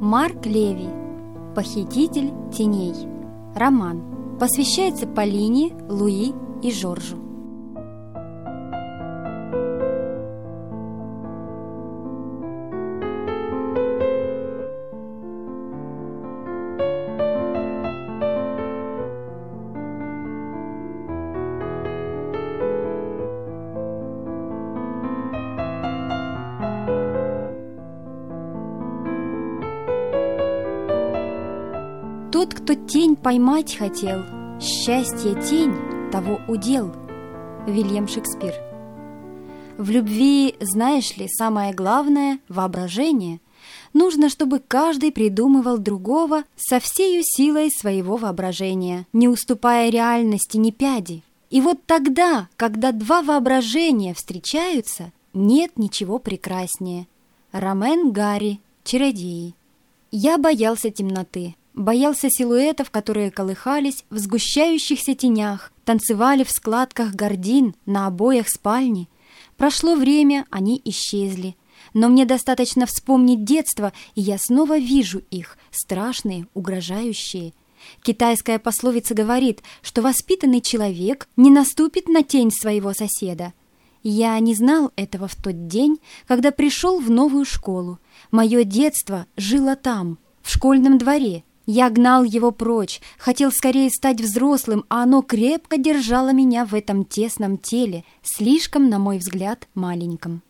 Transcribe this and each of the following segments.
Марк Леви «Похититель теней» Роман. Посвящается Полине, Луи и Жоржу Тот, кто тень поймать хотел, Счастье тень, того удел. Вильям Шекспир В любви, знаешь ли, самое главное — воображение. Нужно, чтобы каждый придумывал другого со всею силой своего воображения, не уступая реальности ни пяди. И вот тогда, когда два воображения встречаются, нет ничего прекраснее. Ромен Гарри, Чародеи. Я боялся темноты. Боялся силуэтов, которые колыхались в сгущающихся тенях, танцевали в складках гордин на обоях спальни. Прошло время, они исчезли. Но мне достаточно вспомнить детство, и я снова вижу их, страшные, угрожающие. Китайская пословица говорит, что воспитанный человек не наступит на тень своего соседа. Я не знал этого в тот день, когда пришел в новую школу. Мое детство жило там, в школьном дворе, я гнал его прочь, хотел скорее стать взрослым, а оно крепко держало меня в этом тесном теле, слишком, на мой взгляд, маленьком.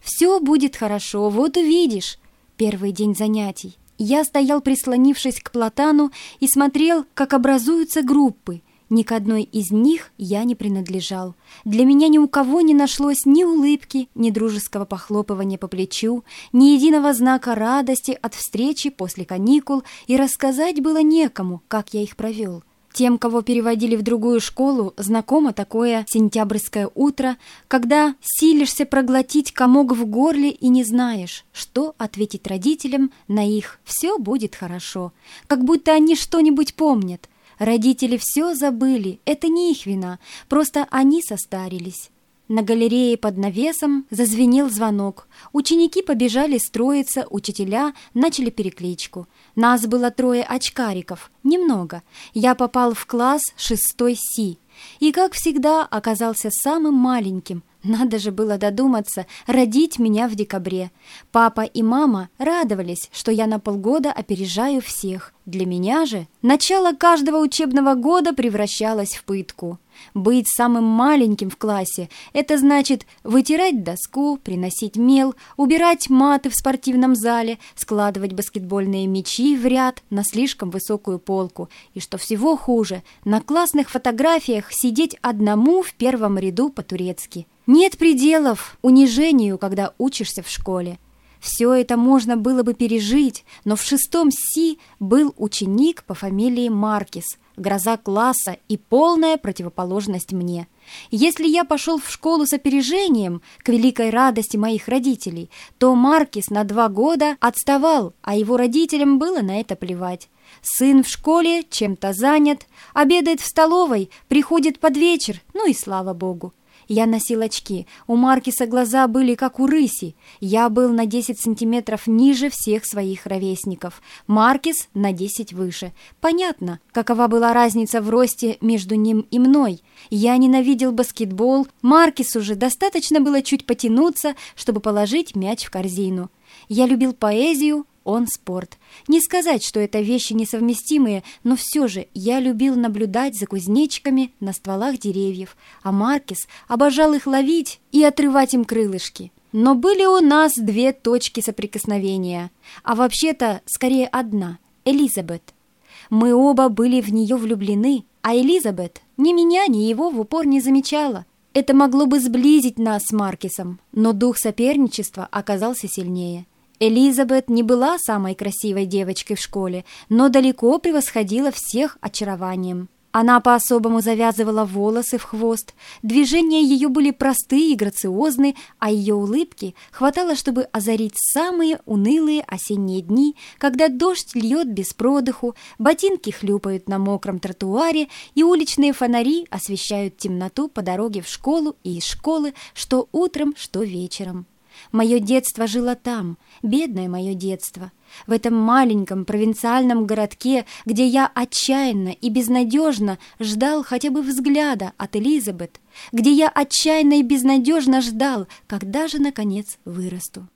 «Все будет хорошо, вот увидишь!» Первый день занятий. Я стоял, прислонившись к платану, и смотрел, как образуются группы. Ни к одной из них я не принадлежал. Для меня ни у кого не нашлось ни улыбки, ни дружеского похлопывания по плечу, ни единого знака радости от встречи после каникул, и рассказать было некому, как я их провел. Тем, кого переводили в другую школу, знакомо такое сентябрьское утро, когда силишься проглотить комок в горле и не знаешь, что ответить родителям на их «все будет хорошо», как будто они что-нибудь помнят – Родители все забыли, это не их вина, просто они состарились. На галерее под навесом зазвенел звонок. Ученики побежали строиться, учителя начали перекличку. Нас было трое очкариков, немного. Я попал в класс шестой Си. И, как всегда, оказался самым маленьким, надо же было додуматься родить меня в декабре. Папа и мама радовались, что я на полгода опережаю всех. Для меня же начало каждого учебного года превращалось в пытку. Быть самым маленьким в классе – это значит вытирать доску, приносить мел, убирать маты в спортивном зале, складывать баскетбольные мячи в ряд на слишком высокую полку. И что всего хуже – на классных фотографиях сидеть одному в первом ряду по-турецки. Нет пределов унижению, когда учишься в школе. Все это можно было бы пережить, но в шестом Си был ученик по фамилии Маркис – гроза класса и полная противоположность мне. Если я пошел в школу с опережением, к великой радости моих родителей, то Маркис на два года отставал, а его родителям было на это плевать. Сын в школе чем-то занят, обедает в столовой, приходит под вечер, ну и слава богу. Я носил очки. У Маркиса глаза были как у рыси. Я был на 10 сантиметров ниже всех своих ровесников. Маркис на 10 выше. Понятно, какова была разница в росте между ним и мной. Я ненавидел баскетбол. Маркису же достаточно было чуть потянуться, чтобы положить мяч в корзину. Я любил поэзию, он спорт. Не сказать, что это вещи несовместимые, но все же я любил наблюдать за кузнечиками на стволах деревьев, а Маркис обожал их ловить и отрывать им крылышки. Но были у нас две точки соприкосновения, а вообще-то скорее одна — Элизабет. Мы оба были в нее влюблены, а Элизабет ни меня, ни его в упор не замечала. Это могло бы сблизить нас с Маркисом, но дух соперничества оказался сильнее. Элизабет не была самой красивой девочкой в школе, но далеко превосходила всех очарованием. Она по-особому завязывала волосы в хвост, движения ее были простые и грациозны, а ее улыбки хватало, чтобы озарить самые унылые осенние дни, когда дождь льет без продыху, ботинки хлюпают на мокром тротуаре и уличные фонари освещают темноту по дороге в школу и из школы, что утром, что вечером. Мое детство жило там, бедное мое детство, в этом маленьком провинциальном городке, где я отчаянно и безнадежно ждал хотя бы взгляда от Элизабет, где я отчаянно и безнадежно ждал, когда же, наконец, вырасту.